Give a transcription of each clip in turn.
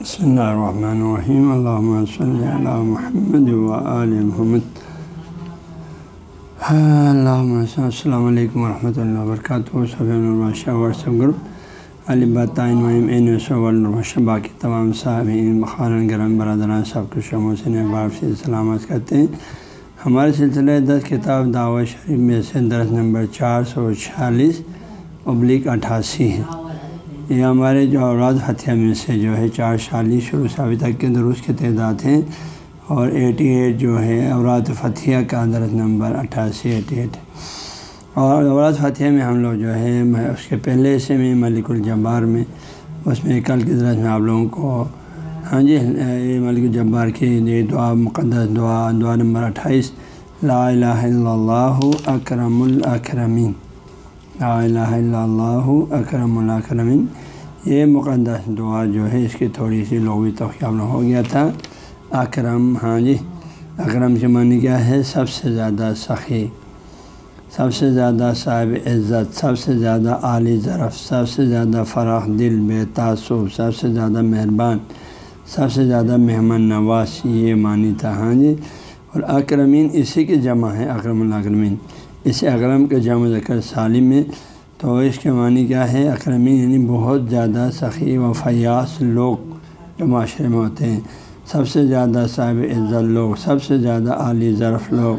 بسم اللہ الرحمن الرحیم اللہ صلی اللہ محمد وآل محمد اللہ السلام علیکم ورحمۃ اللہ وبرکاتہ صفیہ واٹسپ گروپ علی بطائن باقی تمام صاحبین بخارن گرم برادران سب کو شمو سے سے سلامت کرتے ہیں ہمارے سلسلے دس کتاب دعوت شریف میں سے درس نمبر چار سو چھیالیس ابلیغ اٹھاسی ہے یہ ہمارے جو اوراد ہتھیار میں سے جو ہے چار چالیس شروع سے ابھی تک کے درست کے تعداد ہیں اور ایٹی ایٹ جو ہے اوراد فتھیہ کا درد نمبر اٹھاسی، ایٹی ایٹ۔ اور اوراد فتھیہ میں ہم لوگ جو ہے اس کے پہلے سے میں ملک الجبار میں اس میں کل کی درد میں آپ لوگوں کو ہاں جی ملک الجبار کی دعا، مقدس دعا دعا نمبر اٹھائیس۔ لا الہ الا اللہ اکرم الاکرمین۔ لا الہ الا اللہ اکرم الاکرمین۔ یہ مقدس دعا جو ہے، اس کی تھوڑی سی لغوی توقع ہو گیا تھا۔ اکرم ہاں جی اکرم کے معنی کیا ہے؟ سب سے زیادہ سخی، سب سے زیادہ صاحب عزت، سب سے زیادہ عالی ظرف، سب سے زیادہ فراخ دل، بے تعصب، سب سے زیادہ مہربان، سب سے زیادہ مہمان نواز، یہ معنی تھا ہاں جی۔ اور اکرمین اسی کی جمع ہے، اکرم الاکرمین۔ اسے اکرم کے جمع ذکر سالم میں تو اس کے معنی کیا ہے؟ اکرمین یعنی بہت زیادہ سخی و فیاس لوگ جو معاشرے میں ہوتے ہیں۔ سب سے زیادہ صاحب عزت لوگ، سب سے زیادہ عالی ظرف لوگ،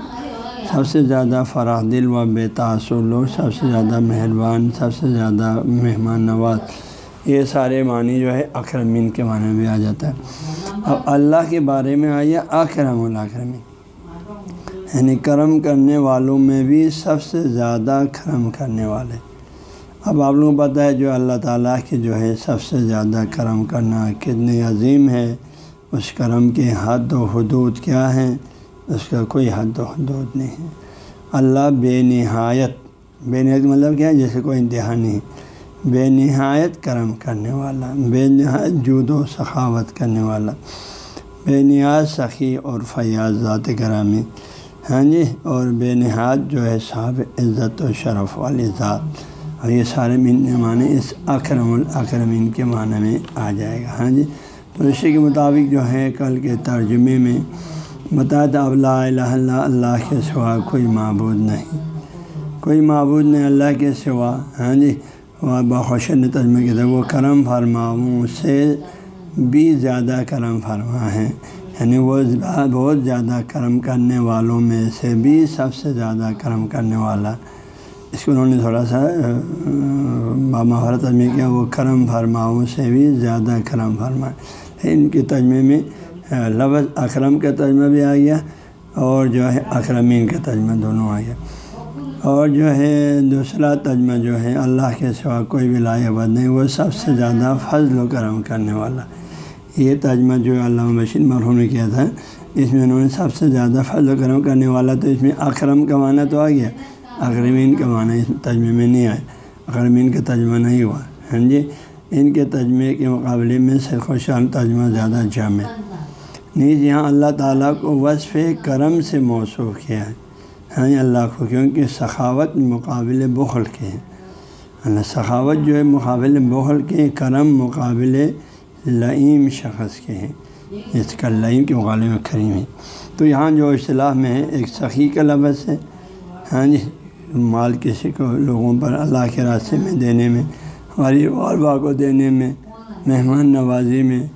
سب سے زیادہ فراخ دل و بے تاثر لوگ، سب سے زیادہ مہربان، سب سے زیادہ مہمان نواز۔ یہ سارے معنی جو ہے اکرمین کے معنی میں آ جاتا ہے۔ اب اللہ کے بارے میں آئیے اکرم الاکرمین۔ یعنی کرم کرنے والوں میں بھی سب سے زیادہ کرم کرنے والے۔ اب آپ لوگوں کو پتہ ہے جو اللہ تعالیٰ کی جو ہے سب سے زیادہ کرم کرنا کتنی عظیم ہے، اس کرم کے حد و حدود کیا ہیں؟ اس کا کوئی حد و حدود نہیں ہے۔ اللہ بے نہایت بے نہایت مطلب کیا ہے؟ جیسے کوئی انتہا نہیں۔ بے نہایت کرم کرنے والا، بے نہایت جود و سخاوت کرنے والا، بے نہایت سخی اور فیاض ذات کرامی ہاں جی اور بے نہایت جو ہے صاحب عزت و شرف والی ذات۔ اور یہ سارے معنی اس اکرم الاکرمین کے معنی میں آ جائے گا ہاں جی؟ تو اسی کے مطابق جو ہے کل کے ترجمے میں بتایا تھا، اب لا الہ اللہ اللہ کے سوا کوئی معبود نہیں۔ کوئی معبود نہیں اللہ کے سوا ہاں جی؟ وہ بخوش نے ترجمہ کیا تھا وہ کرم فرماؤں سے بھی زیادہ کرم فرما ہے۔ یعنی وہ بہت زیادہ کرم کرنے والوں میں سے بھی سب سے زیادہ کرم کرنے والا اس کو انہوں نے تھوڑا سا بامہارت میں کیا، وہ کرم فرماؤں سے بھی زیادہ کرم فرمائے۔ ان کے تجمے میں لفظ اکرم کا تجمہ بھی آ گیا اور جو ہے اکرمین کا تجمہ دونوں آ گیا۔ اور جو ہے دوسرا تجمہ جو ہے، اللہ کے سوا کوئی بھی لائق نہیں، وہ سب سے زیادہ فضل و کرم کرنے والا۔ یہ تجمہ جو علامہ بشیر مرحوم نے کیا تھا، اس میں انہوں نے سب سے زیادہ فضل و کرم کرنے والا تو اس میں اکرم کا معنی تو آ گیا۔ اکرمین کا معنی اس تجمے میں نہیں آئے اکرمین کا تجمہ نہیں ہوا۔ ہاں جی؟ ان کے تجمے کے مقابلے میں سیخ و شان تجمہ زیادہ جامع۔ نیز یہاں جی، اللہ تعالیٰ کو وصف کرم سے موصوف کیا ہے۔ ہاں جی اللہ کو، کیونکہ سخاوت مقابل بخل کے ہیں۔ اللہ، سخاوت جو ہے مقابل بخل کے کرم مقابل لعیم شخص کے ہیں۔ جس کا لعیم کے مقابلے میں کریم ہے تو یہاں جو اصطلاح میں ہے، ایک سخی کا لفظ ہے۔ ہاں جی؟ مال کسی کو لوگوں پر اللہ کے راستے میں دینے میں غریب غربا کو دینے میں، مہمان نوازی میں،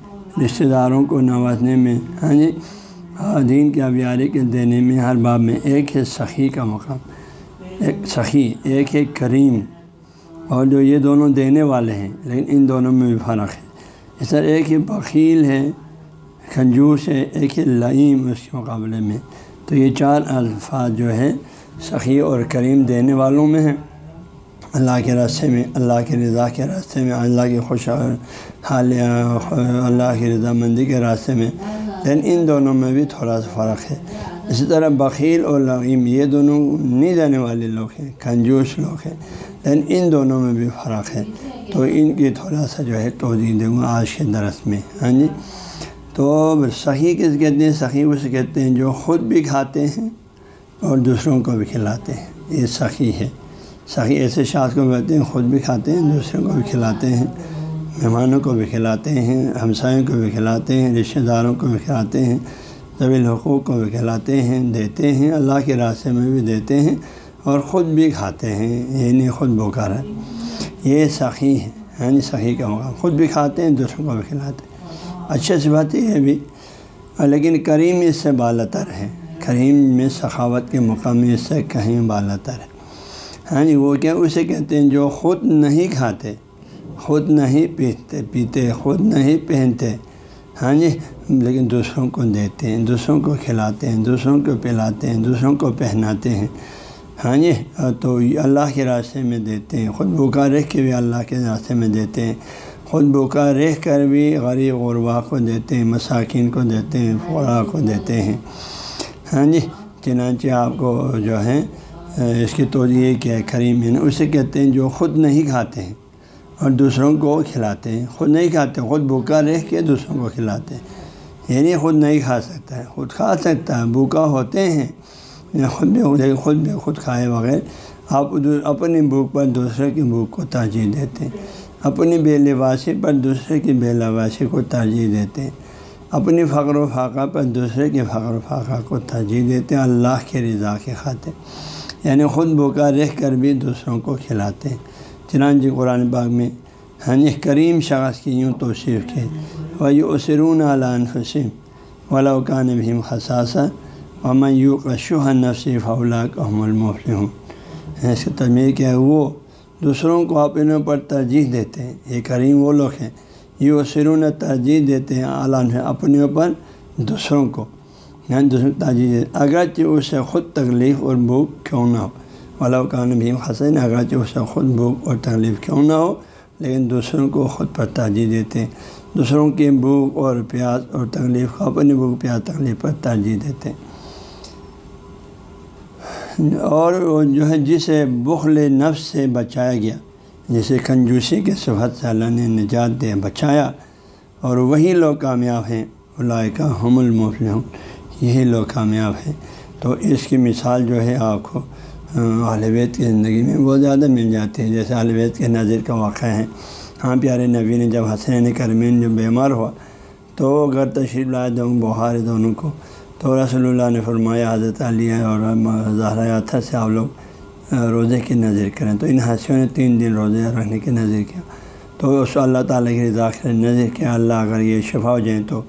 رشتہ داروں کو نوازنے میں ہاں جی دین کے ابیاری کے دینے میں ہر باب میں ایک ہے سخی کا مقام، ایک سخی، ایک ہے کریم۔ اور جو یہ دونوں دینے والے ہیں، لیکن ان دونوں میں بھی فرق ہے۔ اس طرح ایک ہی بخیل ہے، کنجوس ہے، ایک ہی لعیم اس کے مقابلے میں۔ تو یہ چار الفاظ جو ہے سخی اور کریم دینے والوں میں ہیں۔ اللہ کے راستے میں، اللہ کے رضا کے راستے میں، اللہ کی خوش حال اللہ کی رضامندی کے راستے میں۔ لیکن ان دونوں میں بھی تھوڑا سا فرق ہے۔ اسی طرح بخیل اور لعیم یہ دونوں نہیں دینے والے لوگ ہیں، کنجوس لوگ ہیں۔ لیکن ان دونوں میں بھی فرق ہے۔ تو ان کی تھوڑا سا جو ہے توجہ دوں گا آج کے درس میں۔ ہاں جی؟ تو صحیح کس کہتے ہیں؟ صحیح اسے کہتے ہیں جو خود بھی کھاتے ہیں۔ اور دوسروں کو بھی کھلاتے ہیں۔ یہ سخی ہے۔ سخی ایسے شاخ کو کہتے ہیں، خود بھی کھاتے ہیں، دوسروں کو بھی کھلاتے ہیں۔ مہمانوں کو بھی کھلاتے ہیں، ہمسایوں کو بھی کھلاتے ہیں، رشتہ داروں کو بھی کھلاتے ہیں، طویل حقوق کو بھی کھلاتے ہیں، دیتے ہیں، اللہ کے راستے میں بھی دیتے ہیں اور خود بھی کھاتے ہیں۔ یہ نہیں خود بوکار ہے یہ سخی ہے۔ ہاں جی سخی کا مقام۔ خود بھی کھاتے ہیں، دوسروں کو بھی کھلاتے ہیں۔ اچھے سے بات یہ بھی، لیکن کریم اس سے بالتر ہے۔ کریم میں سخاوت کے مقام اس سے کہیں بالتر ہے۔ ہاں جی وہ کیا اسے کہتے ہیں جو خود نہیں کھاتے، خود نہیں پیتے پیتے، خود نہیں پہنتے۔ ہاں جی لیکن دوسروں کو دیتے ہیں، دوسروں کو کھلاتے ہیں، دوسروں کو پلاتے ہیں، دوسروں کو پہناتے ہیں۔ ہاں جی تو اللہ کے راستے میں دیتے ہیں، خود بھوکا رہ کے بھی اللہ کے راستے میں دیتے ہیں۔ خود بھوکا رہ کر بھی غریب غربا کو دیتے ہیں، مساکین کو دیتے ہیں فوراً کو دیتے ہیں۔ ہاں جی چنانچہ آپ کو جو ہے اس کی تو یہ کیا کریم ہے اسے کہتے ہیں جو خود نہیں کھاتے ہیں اور دوسروں کو کھلاتے ہیں۔ خود نہیں کھاتے، خود بھوکا رہ کے دوسروں کو کھلاتے ہیں۔ یعنی خود نہیں کھا سکتا ہے، خود کھا سکتا ہے، بھوکا ہوتے ہیں۔ خود بھی خود بھی خود کھائے بغیر آپ اپنی بھوک پر دوسرے کی بھوک کو ترجیح دیتے ہیں۔ اپنی بے لباسی پر دوسرے کی بے لباسی کو ترجیح دیتے ہیں۔ اپنی فقر و فاقہ پر دوسرے کے فقر و فاقہ کو ترجیح دیتے ہیں، اللہ کے رضا کے خاطر۔ یعنی خود بھوکا رہ کر بھی دوسروں کو کھلاتے ہیں۔ چنانچہ قرآن باغ میں ہاں کریم شخص کی یوں توصیف کے وہی اسرون علان فسیم ولاقان بھیم حساسہ وما یو کا شوہ نصیف اولا المفل ہوں اس کا تعمیر کیا ہے؟ وہ دوسروں کو اپنے پر ترجیح دیتے ہیں۔ یہ کریم وہ لوگ ہیں یہ سرون ترجیح دیتے ہیں، اعلیٰ اپنے اوپر دوسروں کو۔ یعنی دوسروں ترجیح دیتے اگرچہ اسے خود تکلیف اور بھوک کیوں نہ ہو۔ ولاقان بھیم حسین، اگرچہ اسے خود بھوک اور تکلیف کیوں نہ ہو، لیکن دوسروں کو خود پر ترجیح دیتے ہیں۔ دوسروں کی بھوک اور پیاز اور تکلیف کو اپنی بھوک پیاز تکلیف پر ترجیح دیتے ہیں۔ اور جو ہے، جسے بخل نفس سے بچایا گیا۔ جسے کنجوسی کے صفحت سے اللہ نے نجات دے بچایا، اور وہی لوگ کامیاب ہیں کا حم المفل یہی لوگ کامیاب ہیں۔ تو اس کی مثال جو ہے آپ کو بیت کی زندگی میں بہت زیادہ مل جاتی ہے۔ جیسے بیت کے نظر کا واقعہ ہے۔ ہاں پیارے نبی نے جب حسین کرمین جو بیمار ہوا، تو گھر تشریف لائے دوں بہار دونوں کو۔ تو رسول اللہ نے فرمایا، حضرت علیہ اور زہرا تھا سے آپ لوگ روزے کی نظر کریں۔ تو ان حسیوں نے تین دن روزے رکھنے کی نظر کیا۔ تو اس اللہ تعالیٰ کی رضا نظر کیا۔ اللہ اگر یہ شفا ہو جائیں تو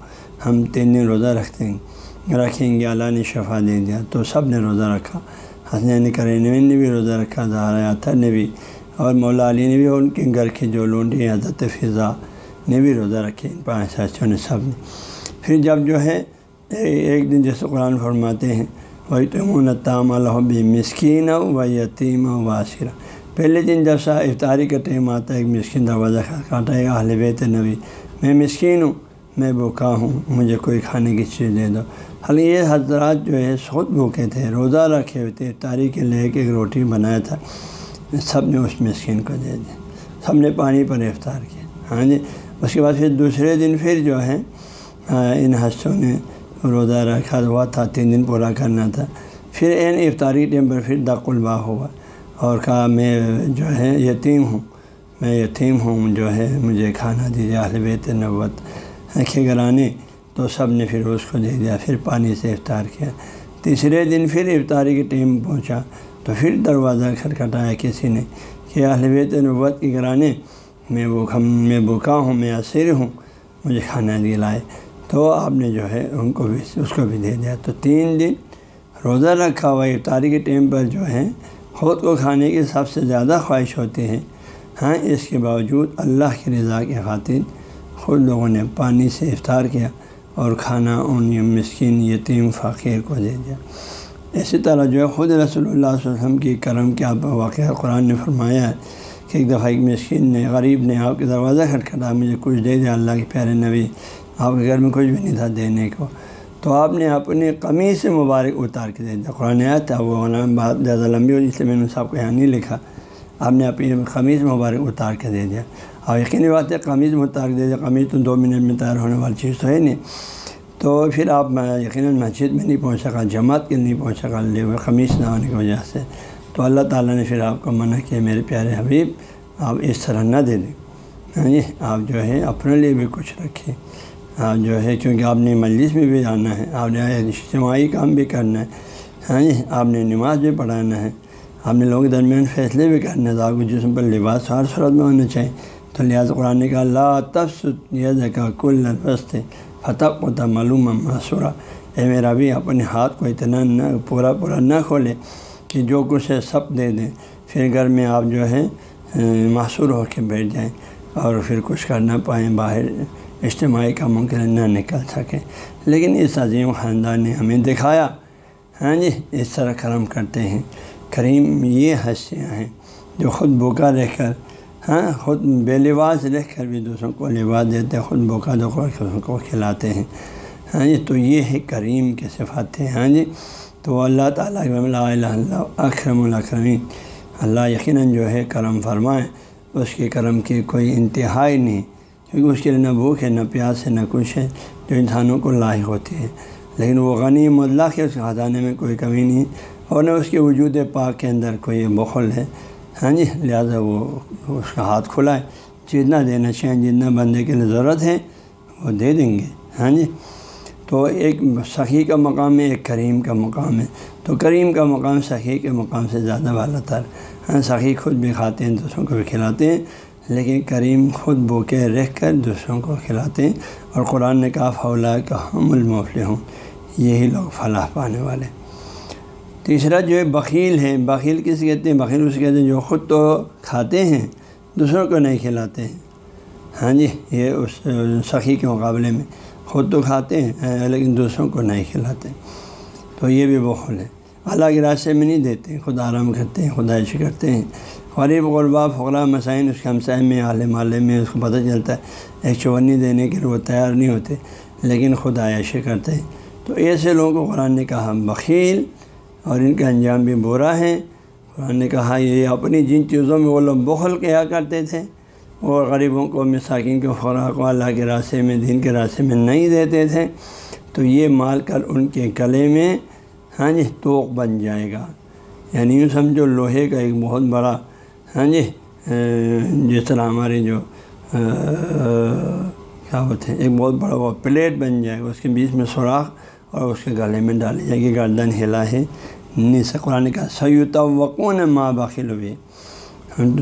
ہم تین دن روزہ رکھتے ہیں۔ رکھیں گے، اللہ نے شفا دے دیا۔ تو سب نے روزہ رکھا۔ حسنین کرین نے بھی روزہ رکھا، زہرا تھا نے بھی۔ اور مولا علی نے بھی اور ان کے گھر کے جو لونڈی حضرت فضا نے بھی روزہ رکھے۔ ان پانچ حسیوں نے سب نے۔ پھر جب جو ہے، ایک دن جیسے قرآن فرماتے ہیں وہی تم تام الحبی مسکین و یتیم و واسرہ پہلے دن جب سا افطاری کا ٹائم آتا ہے، ایک مسکین دروازہ کاٹا ہے، اہل بیت نبی۔ میں مسکین ہوں، میں بھوکا ہوں، مجھے کوئی کھانے کی چیز دے دو۔ حال یہ حضرات جو ہے خود بھوکے تھے، روزہ رکھے ہوئے تھے، افطاری کے لے کے ایک روٹی بنایا تھا۔ سب نے اس مسکین کو دے دیا۔ سب نے پانی پر افطار کیا۔ ہاں جی اس کے بعد پھر دوسرے دن پھر جو ہے ان حصوں نے روزہ رکھا ہوا تھا، تین دن پورا کرنا تھا۔ پھر این افطاری ٹائم پر پھر دق البا ہوا اور کہا، میں جو ہے یتیم ہوں۔ میں یتیم ہوں، جو ہے مجھے کھانا دیجیے اہل بیت نوت کے گرانے تو سب نے پھر اس کو دے دیا، پھر پانی سے افطار کیا۔ تیسرے دن پھر افطاری کے ٹائم پہنچا تو پھر دروازہ کھٹکھٹایا کسی نے کہ اہل بیت نوت کے گرانے میں وہ میں بھوکا ہوں، میں اسیر ہوں، مجھے کھانا دلائے تو آپ نے جو ہے ان کو بھی اس کو بھی دے دیا۔ تو تین دن روزہ رکھا ہوا افطاری کے ٹائم پر جو ہے خود کو کھانے کی سب سے زیادہ خواہش ہوتی ہے۔ ہاں اس کے باوجود اللہ کی رضا کی خاطر خود لوگوں نے پانی سے افطار کیا اور کھانا ان مسکین یتیم فقیر کو دے دیا۔ اسی طرح جو ہے خود رسول اللہ علیہ وسلم کی کرم کے آپ واقعہ قرآن نے فرمایا ہے کہ ایک دفعہ ایک مسکین نے، غریب نے آپ کے دروازہ کھٹکھٹا، مجھے کچھ دے دیا اللہ کے پیارے نبی۔ آپ کے گھر میں کچھ بھی نہیں تھا دینے کو۔ تو آپ نے اپنی قمی سے مبارک اتار کے دے دیا۔ قرآن آیا تھا، وہ بات زیادہ لمبی ہو، اس لیے میں نے صاحب کو یہاں نہیں لکھا۔ آپ نے اپنی قمیض مبارک اتار کے دے دیا۔ اور یقینی بات ہے قمیض میں اتار کے دے دیا۔ قمیض تو دو منٹ میں تیار ہونے والی چیز تو ہے نہیں۔ تو پھر آپ یقیناً مسجد میں نہیں پہنچ سکا، جماعت کے نہیں پہنچ سکا، لے ہوئے قمیض نہ ہونے کی وجہ سے۔ تو اللہ تعالیٰ نے پھر آپ کو منع کیا، میرے پیارے حبیب، آپ اس طرح نہ دے دیں۔ یعنی آپ جو ہے، اپنے لیے بھی کچھ رکھیں۔ ہاں، جو ہے کیونکہ آپ نے مجلس میں بھی جانا ہے، آپ نے اجتماعی کام بھی کرنا ہے ہاں جی آپ نے نماز بھی پڑھانا ہے، آپ نے لوگوں کے درمیان فیصلے بھی کرنے ہیں تو آپ کو جسم پر لباس ہر صورت میں ہونا چاہیے۔ تو لہٰذا قرآن کا اللہ تفس یہ کا کل نفست فتح و معلوم معصورہ اے میرا بھی اپنے ہاتھ کو اتنا نہ، پورا پورا نہ کھولے کہ جو کچھ ہے، سب دے دیں پھر گھر میں آپ جو ہے محصور ہو کے بیٹھ جائیں اور پھر کچھ کر نہ پائیں، باہر اجتماعی کا ممکن نہ نکل سکیں لیکن اس عظیم خاندان نے ہمیں دکھایا۔ ہاں جی اس طرح کرم کرتے ہیں۔ کریم یہ ہنسیاں ہیں جو خود بوکا رہ کر ہاں خود بے لباس رہ کر بھی دوسروں کو لباس دیتے، خود بوکا دو کو کھلاتے ہیں۔ ہاں جی تو یہ ہے کریم کے صفات ہیں۔ ہاں جی تو اللہ تعالیٰ اللہ، اکرم الاکرمین۔ اللہ یقیناً جو ہے کرم فرمائے، اس کے کرم کی کوئی انتہائی نہیں۔ کیونکہ اس کے لیے نہ بھوک ہے، نہ پیاس ہے، نہ کچھ ہے، جو انسانوں کو لاحق ہوتی ہے۔ لیکن وہ غنی مطلق ہے، اس کے خزانے میں کوئی کمی نہیں۔ اور نہ اس کے وجود پاک کے اندر کوئی بخل ہے۔ ہاں جی لہٰذا وہ اس کا ہاتھ کھلا ہے۔ جتنا دینا چاہیں، جتنا بندے کے لیے ضرورت ہے، وہ دے دیں گے۔ ہاں جی تو ایک سخی کا مقام ہے، ایک کریم کا مقام ہے۔ تو کریم کا مقام، سخی کے مقام سے زیادہ بالا تر ہاں سخی خود بھی کھاتے ہیں، دوسروں کو بھی کھلاتے ہیں۔ لیکن کریم خود بوکے رہ کر دوسروں کو کھلاتے ہیں اور قرآن نے کہا فولا کا ہم الموفل ہوں یہی لوگ فلاح پانے والے۔ تیسرا جو ہے، بخیل ہے بخیل کس کہتے ہیں؟ بخیل اس کہتے ہیں جو خود تو کھاتے ہیں، دوسروں کو نہیں کھلاتے ہیں۔ ہاں جی یہ اس سخی کے مقابلے میں خود تو کھاتے ہیں لیکن دوسروں کو نہیں کھلاتے۔ تو یہ بھی بخل ہے۔ اللہ کے راستے میں نہیں دیتے، خود آرام کرتے ہیں خدائش کرتے ہیں۔ غریب غربا فقرا مسائن اس کے ہمسائے میں عالم عالم میں اس کو پتہ چلتا ہے، ایک چونی دینے کے لیے وہ تیار نہیں ہوتے، لیکن خود عائشیں کرتے ہیں۔ تو ایسے لوگوں کو قرآن نے کہا بخیل اور ان کا انجام بھی برا ہے قرآن نے کہا ہاں، یہ اپنی جن چیزوں میں وہ لوگ بخل کیا کرتے تھے اور غریبوں کو، مساکین کے خوراک و اللہ کے راستے میں، دین کے راستے میں نہیں دیتے تھے۔ تو یہ مال کر ان کے گلے میں ہاں جی توق بن جائے گا۔ یعنی یوں سمجھو، لوہے کا ایک بہت بڑا ہاں جی جس طرح ہمارے جو کیا ہوتے ہیں، ایک بہت بڑا وہ پلیٹ بن جائے گا اس کے بیچ میں سوراخ اور اس کے گلے میں ڈالی جائے گی گردن ہلا ہے۔ نس قرآن کا سیوتا وقون ماں باخل ہوئی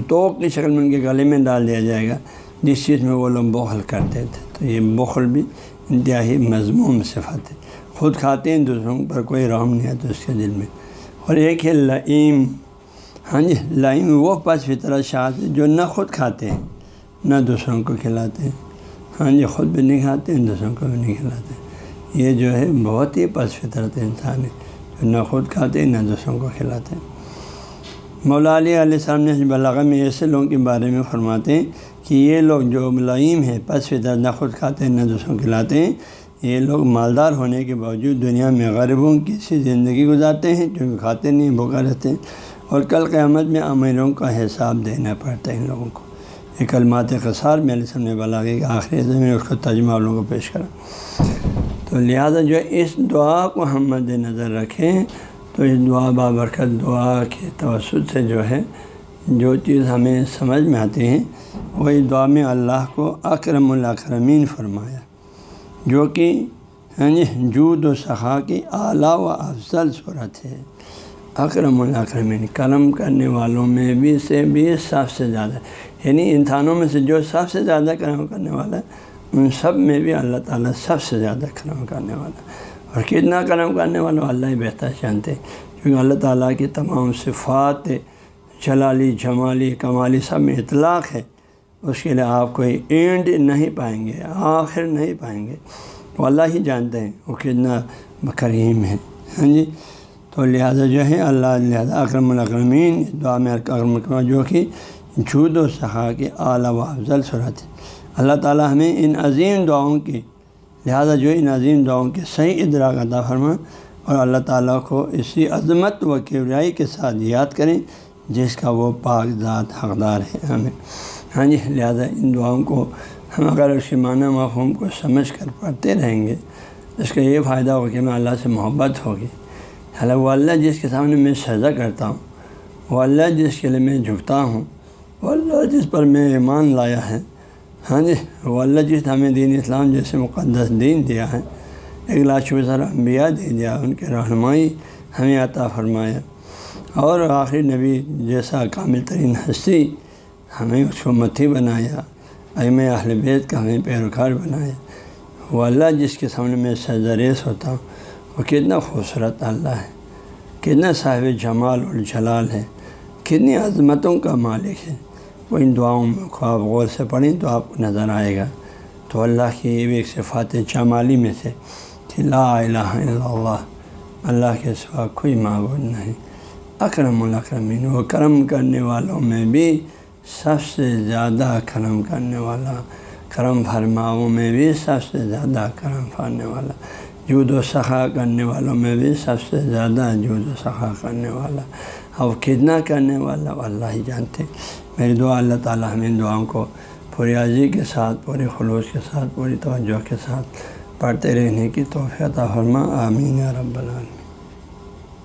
توق کی شکل میں ان کے گلے میں ڈال دیا جائے گا، جس چیز میں وہ لوگ بخل کرتے تھے۔ تو یہ بخل بھی انتہائی مضموم صفت ہے۔ خود کھاتے ہیں، دوسروں پر کوئی رحم نہیں آتا اس کے دل میں۔ اور ایک ہے لعیم ہاں جی لائن وہ پس فطرت شاذ جو نہ خود کھاتے ہیں، نہ دوسروں کو کھلاتے ہیں۔ ہاں جی خود بھی نہیں کھاتے ہیں، دوسروں کو بھی نہیں کھلاتے یہ جو ہے بہت ہی پس فطرت انسان ہے، جو نہ خود کھاتے ہیں، نہ دوسروں کو کھلاتے ہیں۔ مولا علیہ علیہ السلام نے بلاغ میں ایسے لوگوں کے بارے میں فرماتے ہیں کہ یہ لوگ جو ملائم ہیں پس فطرت نہ خود کھاتے ہیں، نہ دوسروں کو کھلاتے ہیں، یہ لوگ مالدار ہونے کے باوجود دنیا میں غریبوں کی سی زندگی گزارتے ہیں کیونکہ کھاتے نہیں، بھوکا رہتے ہیں۔ اور کل قیامت میں امیروں کا حساب دینا پڑتا ہے ان لوگوں کو۔ یہ کلمات قصار میں علیہ نے بلاغے کہ آخری میں اس کا ترجمہ والوں کو پیش کرا۔ تو لہٰذا جو اس دعا کو ہم مد نظر رکھیں، تو اس دعا بابرکت دعا کے توسط سے جو ہے، جو چیز ہمیں سمجھ میں آتی ہیں وہی دعا میں اللہ کو اکرم الاکرمین فرمایا۔ جو کہ ہاں جود و سخا کی اعلیٰ و افضل صورت ہے۔ اکرم الاکرمین کرم کرنے والوں میں بھی سے بھی سب سے زیادہ یعنی انسانوں میں سے جو سب سے زیادہ کرم کرنے والا ہے، ان سب میں بھی اللہ تعالیٰ سب سے زیادہ کرم کرنے والا اور کتنا کرم کرنے والا اللہ ہی بہتر جانتے ہیں۔ کیونکہ اللہ تعالیٰ کی تمام صفات، جلالی، جمالی، کمالی سب میں اطلاق ہے۔ اس کے لیے آپ کوئی اینڈ نہیں پائیں گے، آخر نہیں پائیں گے۔ وہ اللہ ہی جانتے ہیں، وہ کتنا کریم ہے۔ ہاں جی؟ تو لہٰذا جو ہے اللہ لہٰذا اکرم الاکرمین، دعا میں اکرم جو کہ جھود و سخا کے اعلیٰ و افضل صورت اللہ تعالیٰ ہمیں ان عظیم دعاؤں کی لہٰذا جو ان عظیم دعاؤں کے صحیح ادراک عطا فرما اور اللہ تعالیٰ کو اسی عظمت و کیوریائی کے ساتھ یاد کریں جس کا وہ پاک ذات حقدار ہے۔ ہمیں ہاں جی لہٰذا ان دعاؤں کو ہم اگر اس کے معنی مفہوم کو سمجھ کر پڑھتے رہیں گے، اس کا یہ فائدہ ہوگا کہ ہمیں اللہ سے محبت ہوگی۔ حالانکہ وہ اللہ جس کے سامنے میں سزا کرتا ہوں، وہ اللہ جس کے لیے میں جھکتا ہوں، وہ اللہ جس پر میں ایمان لایا ہے۔ ہاں جی وہ اللہ جس ہمیں دین اسلام جیسے مقدس دین دیا ہے، ایک لاکھ سر انبیاء دے دیا، ان کے رہنمائی ہمیں عطا فرمایا۔ اور آخری نبی جیسا کامل ترین ہستی ہمیں اس کو متھی بنایا ایم اہل بیت کا ہمیں پیروکار بنایا۔ وہ اللہ جس کے سامنے میں سرزریس ہوتا ہوں وہ کتنا خوبصورت اللہ ہے، کتنا صاحب جمال اور جلال ہے، کتنی عظمتوں کا مالک ہے۔ وہ ان دعاؤں میں خواب غور سے پڑھیں تو آپ کو نظر آئے گا۔ تو اللہ کی یہ بھی ایک صفات جمالی میں سے کہ لا الہ الا اللہ اللہ کے سوا کوئی معبود نہیں۔ اکرم الاکرمین، وہ کرم کرنے والوں میں بھی سب سے زیادہ کرم کرنے والا، کرم فرماؤں میں بھی سب سے زیادہ کرم فرنے والا۔ جود و سخا کرنے والوں میں بھی سب سے زیادہ جود و سخا کرنے والا اور کتنا کرنے والا اللہ ہی جانتے میری دعا اللہ تعالیٰ ہمیں دعاؤں کو پوری عزی کے ساتھ پورے خلوص کے ساتھ، پوری توجہ کے ساتھ پڑھتے رہنے کی توفیع فرما۔ آمین رب العالمین۔